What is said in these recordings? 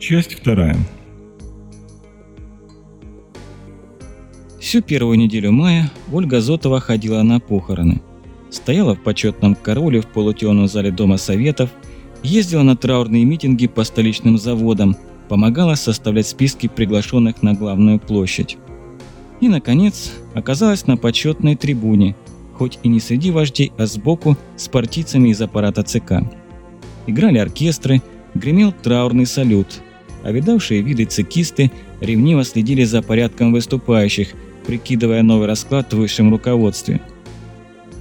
Часть вторая. Всю первую неделю мая Ольга Зотова ходила на похороны. Стояла в почетном короле в полутемном зале Дома Советов, ездила на траурные митинги по столичным заводам, помогала составлять списки приглашенных на главную площадь. И, наконец, оказалась на почетной трибуне, хоть и не среди вождей, а сбоку с партийцами из аппарата ЦК. Играли оркестры, гремел траурный салют, а видавшие виды цикисты ревниво следили за порядком выступающих, прикидывая новый расклад в высшем руководстве.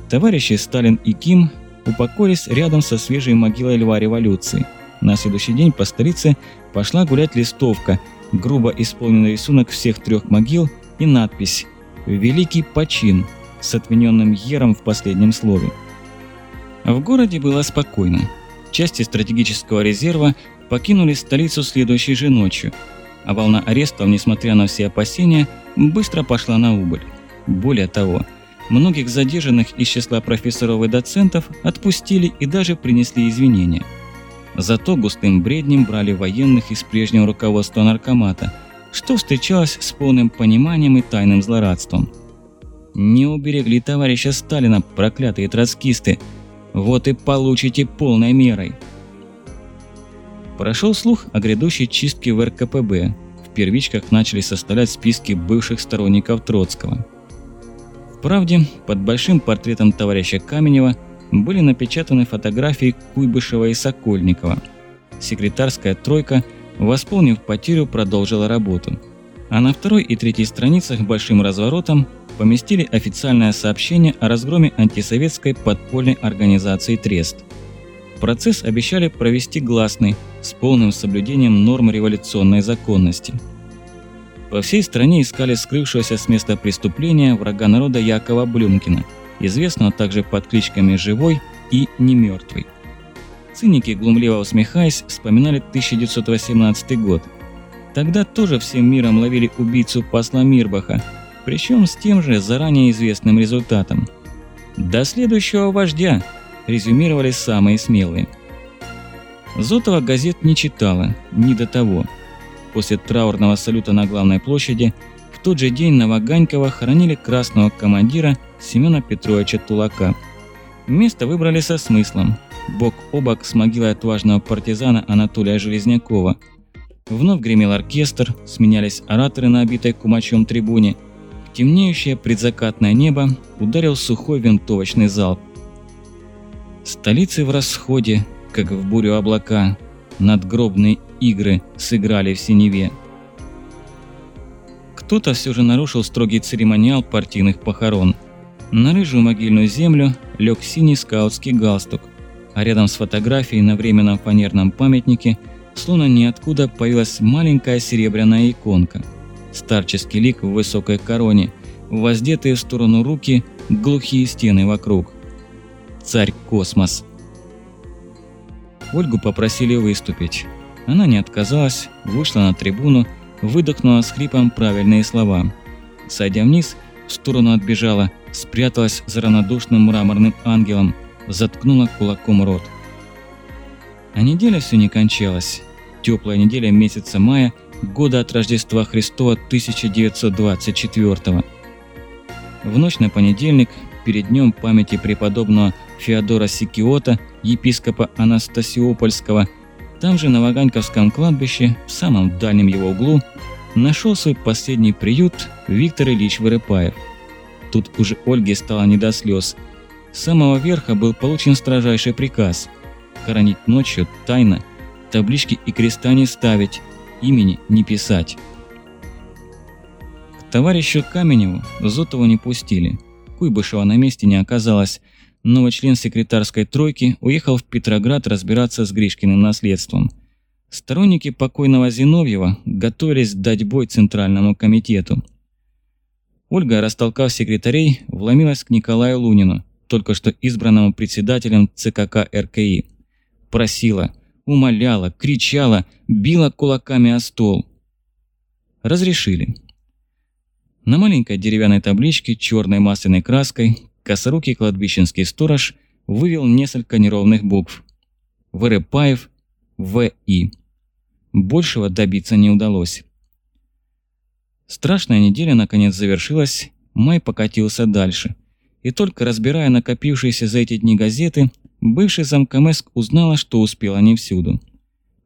Товарищи Сталин и Ким упокоились рядом со свежей могилой Льва Революции. На следующий день по столице пошла гулять листовка, грубо исполненный рисунок всех трех могил и надпись «Великий почин» с отмененным ером в последнем слове. В городе было спокойно. Части стратегического резерва покинули столицу следующей же ночью, а волна арестов, несмотря на все опасения, быстро пошла на убыль. Более того, многих задержанных из числа профессоров и доцентов отпустили и даже принесли извинения. Зато густым бреднем брали военных из прежнего руководства наркомата, что встречалось с полным пониманием и тайным злорадством. Не уберегли товарища Сталина, проклятые троцкисты, вот и получите полной мерой. Прошел слух о грядущей чистке в РКПБ. В первичках начали составлять списки бывших сторонников Троцкого. Вправде, под большим портретом товарища Каменева были напечатаны фотографии Куйбышева и Сокольникова. Секретарская тройка, восполнив потерю, продолжила работу. А на второй и третьей страницах большим разворотом поместили официальное сообщение о разгроме антисоветской подпольной организации Трест. Процесс обещали провести гласный, с полным соблюдением норм революционной законности. По всей стране искали скрывшегося с места преступления врага народа Якова Блюмкина, известного также под кличками «Живой» и «Немертвый». Циники, глумливо усмехаясь, вспоминали 1918 год. Тогда тоже всем миром ловили убийцу посла Мирбаха, причем с тем же заранее известным результатом. «До следующего вождя!» – резюмировали самые смелые. Зотова газет не читала, ни до того. После траурного салюта на главной площади в тот же день на Ваганькова хоронили красного командира Семена Петровича Тулака. Место выбрали со смыслом, бок о бок с могилой отважного партизана Анатолия Железнякова. Вновь гремел оркестр, сменялись ораторы на обитой кумачом трибуне – темнеющее предзакатное небо ударил сухой винтовочный залп. Столицы в расходе, как в бурю облака, надгробные игры сыграли в синеве. Кто-то все же нарушил строгий церемониал партийных похорон. На рыжую могильную землю лег синий скаутский галстук, а рядом с фотографией на временном фанерном памятнике словно ниоткуда появилась маленькая серебряная иконка – старческий лик в высокой короне, воздетые в сторону руки, глухие стены вокруг. Царь Космос. Ольгу попросили выступить. Она не отказалась, вышла на трибуну, выдохнула с хрипом правильные слова. Сойдя вниз, в сторону отбежала, спряталась за равнодушным мраморным ангелом, заткнула кулаком рот. А неделя все не кончалась. Теплая неделя месяца мая – года от Рождества Христова 1924 В ночь на понедельник, перед днем памяти преподобного Феодора Сикиота, епископа Анастасиопольского, там же на Ваганьковском кладбище, в самом дальнем его углу, нашел свой последний приют Виктор Ильич Вырыпаев. Тут уже Ольге стало не до слез. С самого верха был получен строжайший приказ – хоронить ночью тайно, таблички и креста не ставить, имени не писать. К товарищу Каменеву Зотову не пустили. Куйбышева на месте не оказалось. Новый член секретарской тройки уехал в Петроград разбираться с Гришкиным наследством. Сторонники покойного Зиновьева готовились дать бой Центральному комитету. Ольга, растолкав секретарей, вломилась к Николаю Лунину, только что избранному председателем ЦКК РКИ. Просила – умоляла, кричала, била кулаками о стол. Разрешили. На маленькой деревянной табличке черной масляной краской косорукий кладбищенский сторож вывел несколько неровных букв. Вырыпаев В.И. большего добиться не удалось. Страшная неделя наконец завершилась, май покатился дальше. И только разбирая накопившиеся за эти дни газеты, бывший замкомеск узнала, что успела не всюду.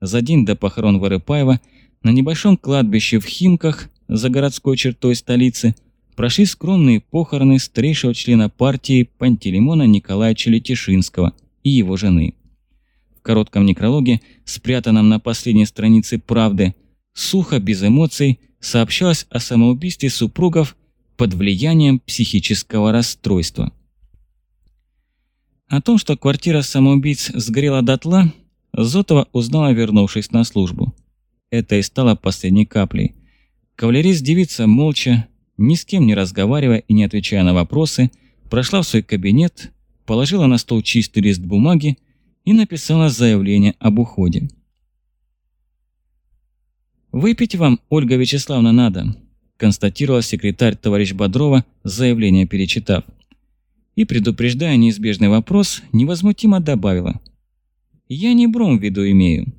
За день до похорон Вырыпаева на небольшом кладбище в Химках, за городской чертой столицы, прошли скромные похороны старейшего члена партии Пантелеймона Николаевича Летишинского и его жены. В коротком некрологе, спрятанном на последней странице «Правды», сухо, без эмоций, сообщалось о самоубийстве супругов под влиянием психического расстройства. О том, что квартира самоубийц сгорела дотла, Зотова узнала, вернувшись на службу. Это и стало последней каплей. Кавалерист-девица молча, ни с кем не разговаривая и не отвечая на вопросы, прошла в свой кабинет, положила на стол чистый лист бумаги и написала заявление об уходе. «Выпить вам, Ольга Вячеславовна, надо», – констатировал секретарь товарищ Бодрова, заявление перечитав. И, предупреждая неизбежный вопрос, невозмутимо добавила. «Я не бром в виду имею».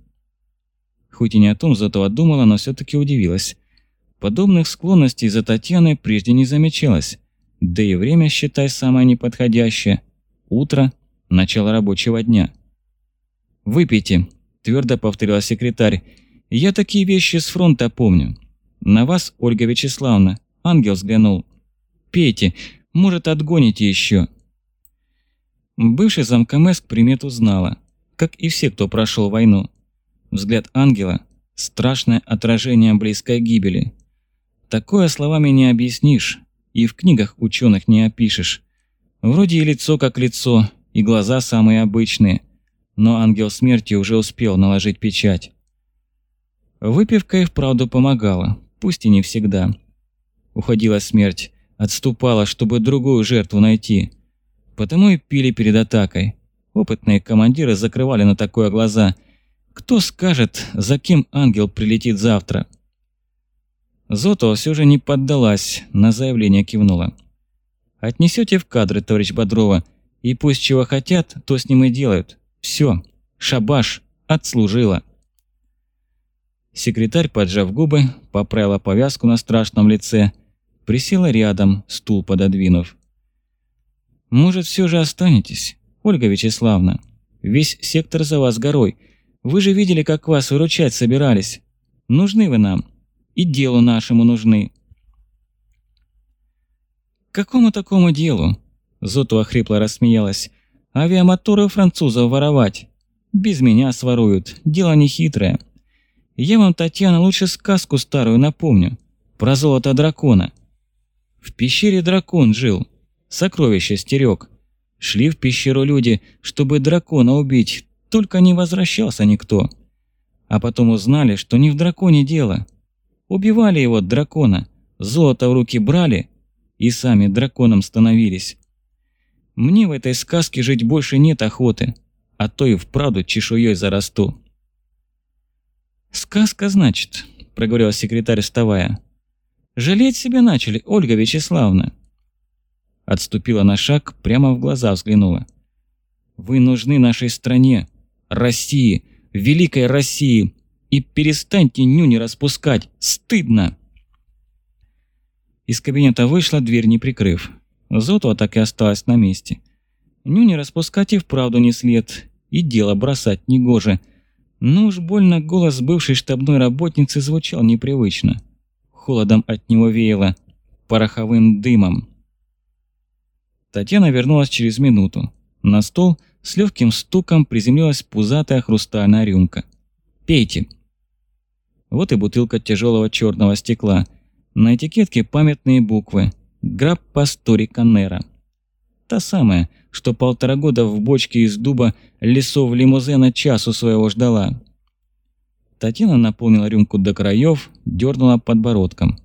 Хоть и не о том зато думала, но все таки удивилась. Подобных склонностей за Татьяной прежде не замечалось. Да и время, считай, самое неподходящее. Утро, начало рабочего дня. «Выпейте», – твердо повторила секретарь, – я такие вещи с фронта помню. На вас, Ольга Вячеславовна, ангел взглянул. Пейте, может, отгоните еще. Бывший замкомеск примету знала, как и все, кто прошел войну. Взгляд ангела – страшное отражение близкой гибели. Такое словами не объяснишь, и в книгах ученых не опишешь. Вроде и лицо как лицо, и глаза самые обычные, но ангел смерти уже успел наложить печать. Выпивка и вправду помогала, пусть и не всегда. Уходила смерть, отступала, чтобы другую жертву найти. Потому и пили перед атакой. Опытные командиры закрывали на такое глаза. Кто скажет, за кем ангел прилетит завтра? Зотова все же не поддалась, на заявление кивнула. «Отнесете в кадры, товарищ Бодрова, и пусть чего хотят, то с ним и делают. Все, шабаш, отслужила». Секретарь, поджав губы, поправила повязку на страшном лице, присела рядом, стул пододвинув. «Может, все же останетесь, Ольга Вячеславовна? Весь сектор за вас горой. Вы же видели, как вас выручать собирались. Нужны вы нам. И делу нашему нужны». «Какому такому делу?» Зотова хрипло рассмеялась. «Авиамоторы французов воровать. Без меня своруют. Дело нехитрое. Я вам, Татьяна, лучше сказку старую напомню. Про золото дракона. В пещере дракон жил. Сокровища стерег. Шли в пещеру люди, чтобы дракона убить, только не возвращался никто. А потом узнали, что не в драконе дело. Убивали его, дракона, золото в руки брали и сами драконом становились. Мне в этой сказке жить больше нет охоты, а то и вправду чешуей зарасту. «Сказка, значит», – проговорил секретарь, вставая. «Жалеть себя начали, Ольга Вячеславовна». Отступила на шаг, прямо в глаза взглянула. «Вы нужны нашей стране, России, великой России, и перестаньте нюни распускать, стыдно!» Из кабинета вышла, дверь не прикрыв. Зотова так и осталась на месте. Нюни распускать и вправду не след, и дело бросать негоже – но уж больно голос бывшей штабной работницы звучал непривычно. Холодом от него веяло, пороховым дымом. Татьяна вернулась через минуту. На стол с легким стуком приземлилась пузатая хрустальная рюмка. «Пейте!» Вот и бутылка тяжелого черного стекла. На этикетке памятные буквы «Граппа Стори Каннера». Та самая, что полтора года в бочке из дуба лесов лимузена часу своего ждала. Татьяна наполнила рюмку до краев, дернула подбородком.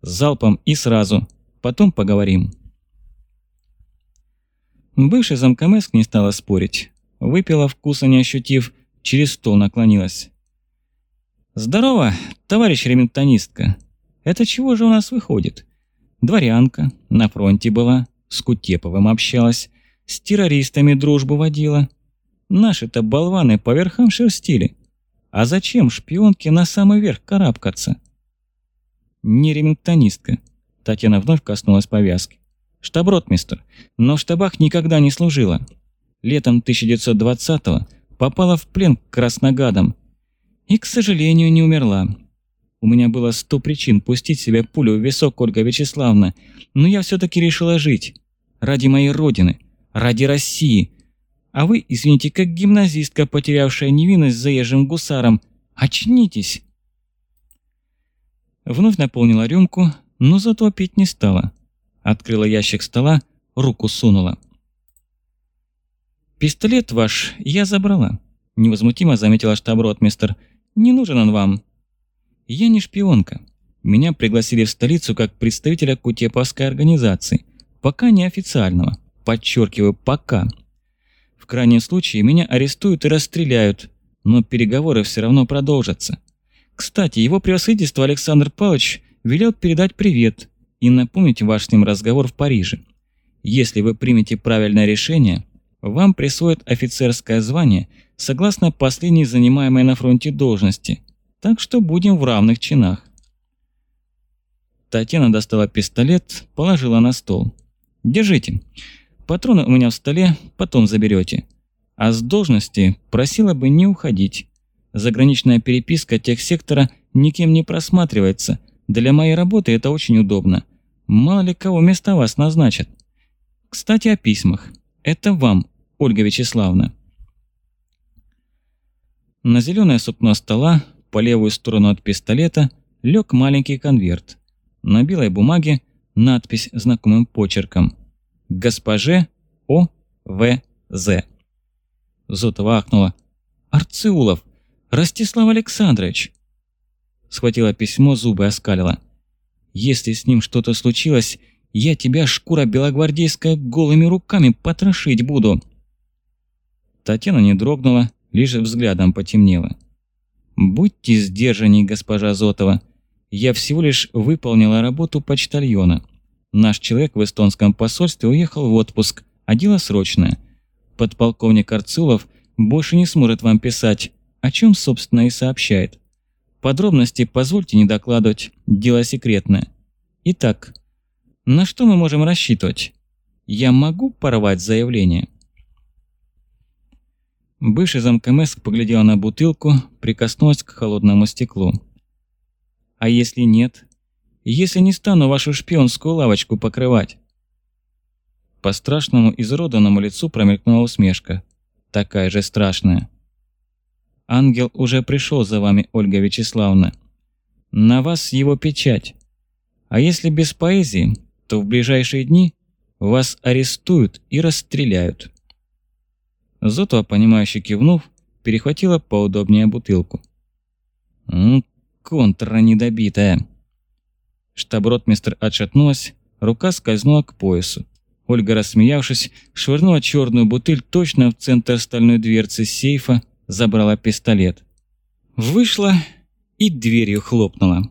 Залпом и сразу. Потом поговорим. Бывший замкомеск не стала спорить. Выпила вкуса не ощутив, через стол наклонилась. «Здорово, товарищ ремонтонистка. Это чего же у нас выходит? Дворянка, на фронте была, с Кутеповым общалась, с террористами дружбу водила. Наши-то болваны по верхам шерстили. А зачем шпионке на самый верх карабкаться? Не ремингтонистка. Татьяна вновь коснулась повязки. Штаб-ротмистр, но в штабах никогда не служила. Летом 1920-го попала в плен к красногадам и, к сожалению, не умерла. У меня было сто причин пустить себе пулю в висок, Ольга Вячеславовна, но я все таки решила жить. Ради моей родины, ради России. А вы, извините, как гимназистка, потерявшая невинность заезжим гусаром, очнитесь. Вновь наполнила рюмку, но зато пить не стала. Открыла ящик стола, руку сунула. «Пистолет ваш я забрала», – невозмутимо заметила штаб-ротмистер. «Не нужен он вам». «Я не шпионка. Меня пригласили в столицу как представителя Кутеповской организации. Пока неофициального. Подчеркиваю, пока. В крайнем случае меня арестуют и расстреляют, но переговоры все равно продолжатся. Кстати, его превосходительство Александр Павлович велел передать привет и напомнить ваш с ним разговор в Париже. Если вы примете правильное решение, вам присвоят офицерское звание согласно последней занимаемой на фронте должности, так что будем в равных чинах. Татьяна достала пистолет, положила на стол. «Держите. Патроны у меня в столе, потом заберете. А с должности просила бы не уходить. Заграничная переписка техсектора никем не просматривается. Для моей работы это очень удобно. Мало ли кого вместо вас назначат. Кстати, о письмах. Это вам, Ольга Вячеславовна. На зеленое сукно стола, по левую сторону от пистолета, лег маленький конверт. На белой бумаге надпись знакомым почерком. «Госпоже О. В. З». Зотова ахнула. «Арциулов! Ростислав Александрович!» Схватила письмо, зубы оскалила. Если с ним что-то случилось, я тебя, шкура белогвардейская, голыми руками потрошить буду!» Татьяна не дрогнула, лишь взглядом потемнела. «Будьте сдержанней, госпожа Зотова. Я всего лишь выполнила работу почтальона. Наш человек в эстонском посольстве уехал в отпуск, а дело срочное. Подполковник Арцулов больше не сможет вам писать, о чем, собственно, и сообщает. Подробности позвольте не докладывать, дело секретное. Итак, на что мы можем рассчитывать? Я могу порвать заявление?» Бывший замкомеск поглядела на бутылку, прикоснулась к холодному стеклу. «А если нет? Если не стану вашу шпионскую лавочку покрывать?» По страшному изроданному лицу промелькнула усмешка. Такая же страшная. Ангел уже пришел за вами, Ольга Вячеславовна. На вас его печать. А если без поэзии, то в ближайшие дни вас арестуют и расстреляют». Зотова, понимающе кивнув, перехватила поудобнее бутылку. «М, контра недобитая». Штаб-ротмистр отшатнулась, рука скользнула к поясу. Ольга, рассмеявшись, швырнула черную бутыль точно в центр стальной дверцы сейфа, забрала пистолет. Вышла и дверью хлопнула.